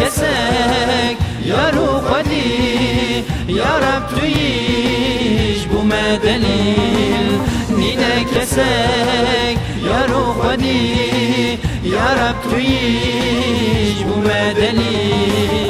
kesek. Ya ruhadi Ya Rab tüyiş bu medelil Nine kesek. Ya ruhadi Ya Rab tüyiş bu medelil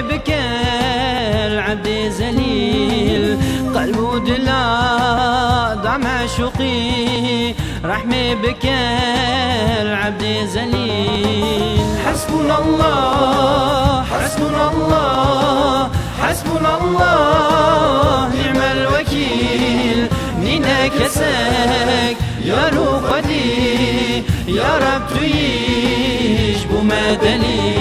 بك العبد زليل قلب دلا دعم شقي رحمي بك العبد زليل حسبنا الله حسبنا الله حسبنا الله نعم الوكيل. نينا كسك يا روحي يا رب تويش بما دليل.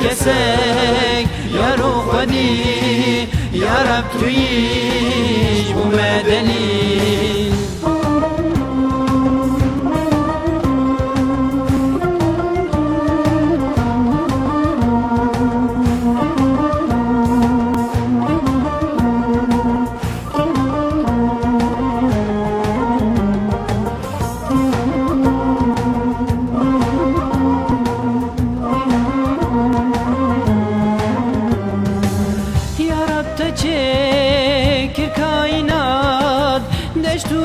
نينا كسك يا روحي يا رب تويش بما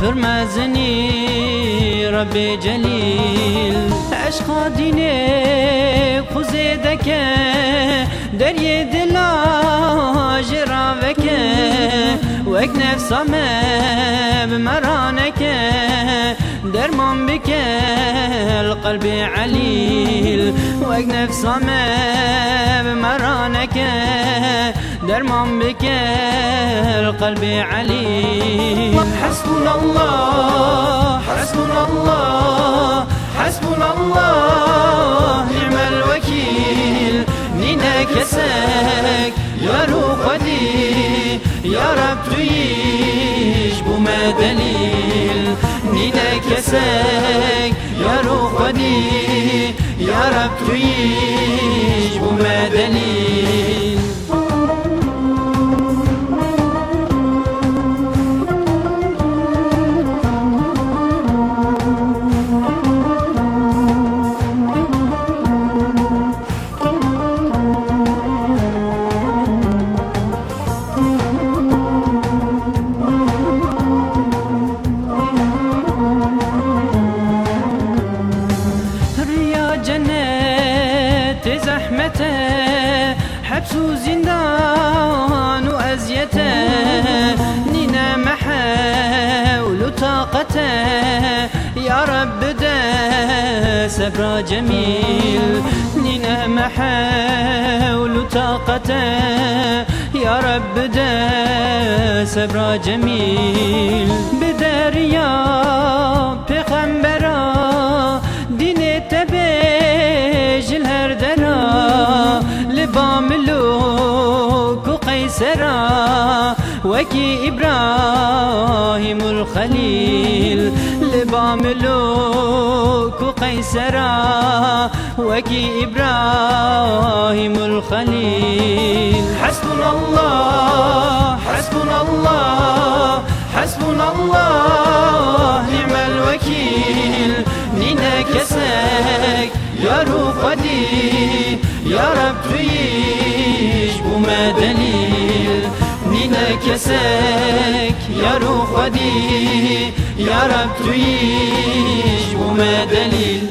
حيان پرمزني رب جليل عشق ديني قزيدك دري دلا جراوك وەک نەفسامە بمەرانەکە دەرمان بکە قەلبی علیل. وەک نەفسامە بمەرانەکە دەرمان بکە قەلبی علیل حسبنا الله حسبنا الله حسبنا الله نعم الوكيل. نينا كسك يا روح ودي يا رب تويش بما دليل. نينا كسك يا روح ودي يا رب تويش بما دليل. حبس وزندان وأزيته نينا محاول طاقته. يا رب ده سبرا جميل نينا محاول طاقته. يا رب ده سبرا جميل بدريا پیغمبرا وكي إبراهيم الخليل لباملوك وقيسرا وكي إبراهيم الخليل. حسبنا الله حسبنا الله حسبنا الله نعم الوكيل. نينا كسك يا روح يا رب تويش بما دليل. نينا كسك يا روح ودي يا رب تويش بما دليل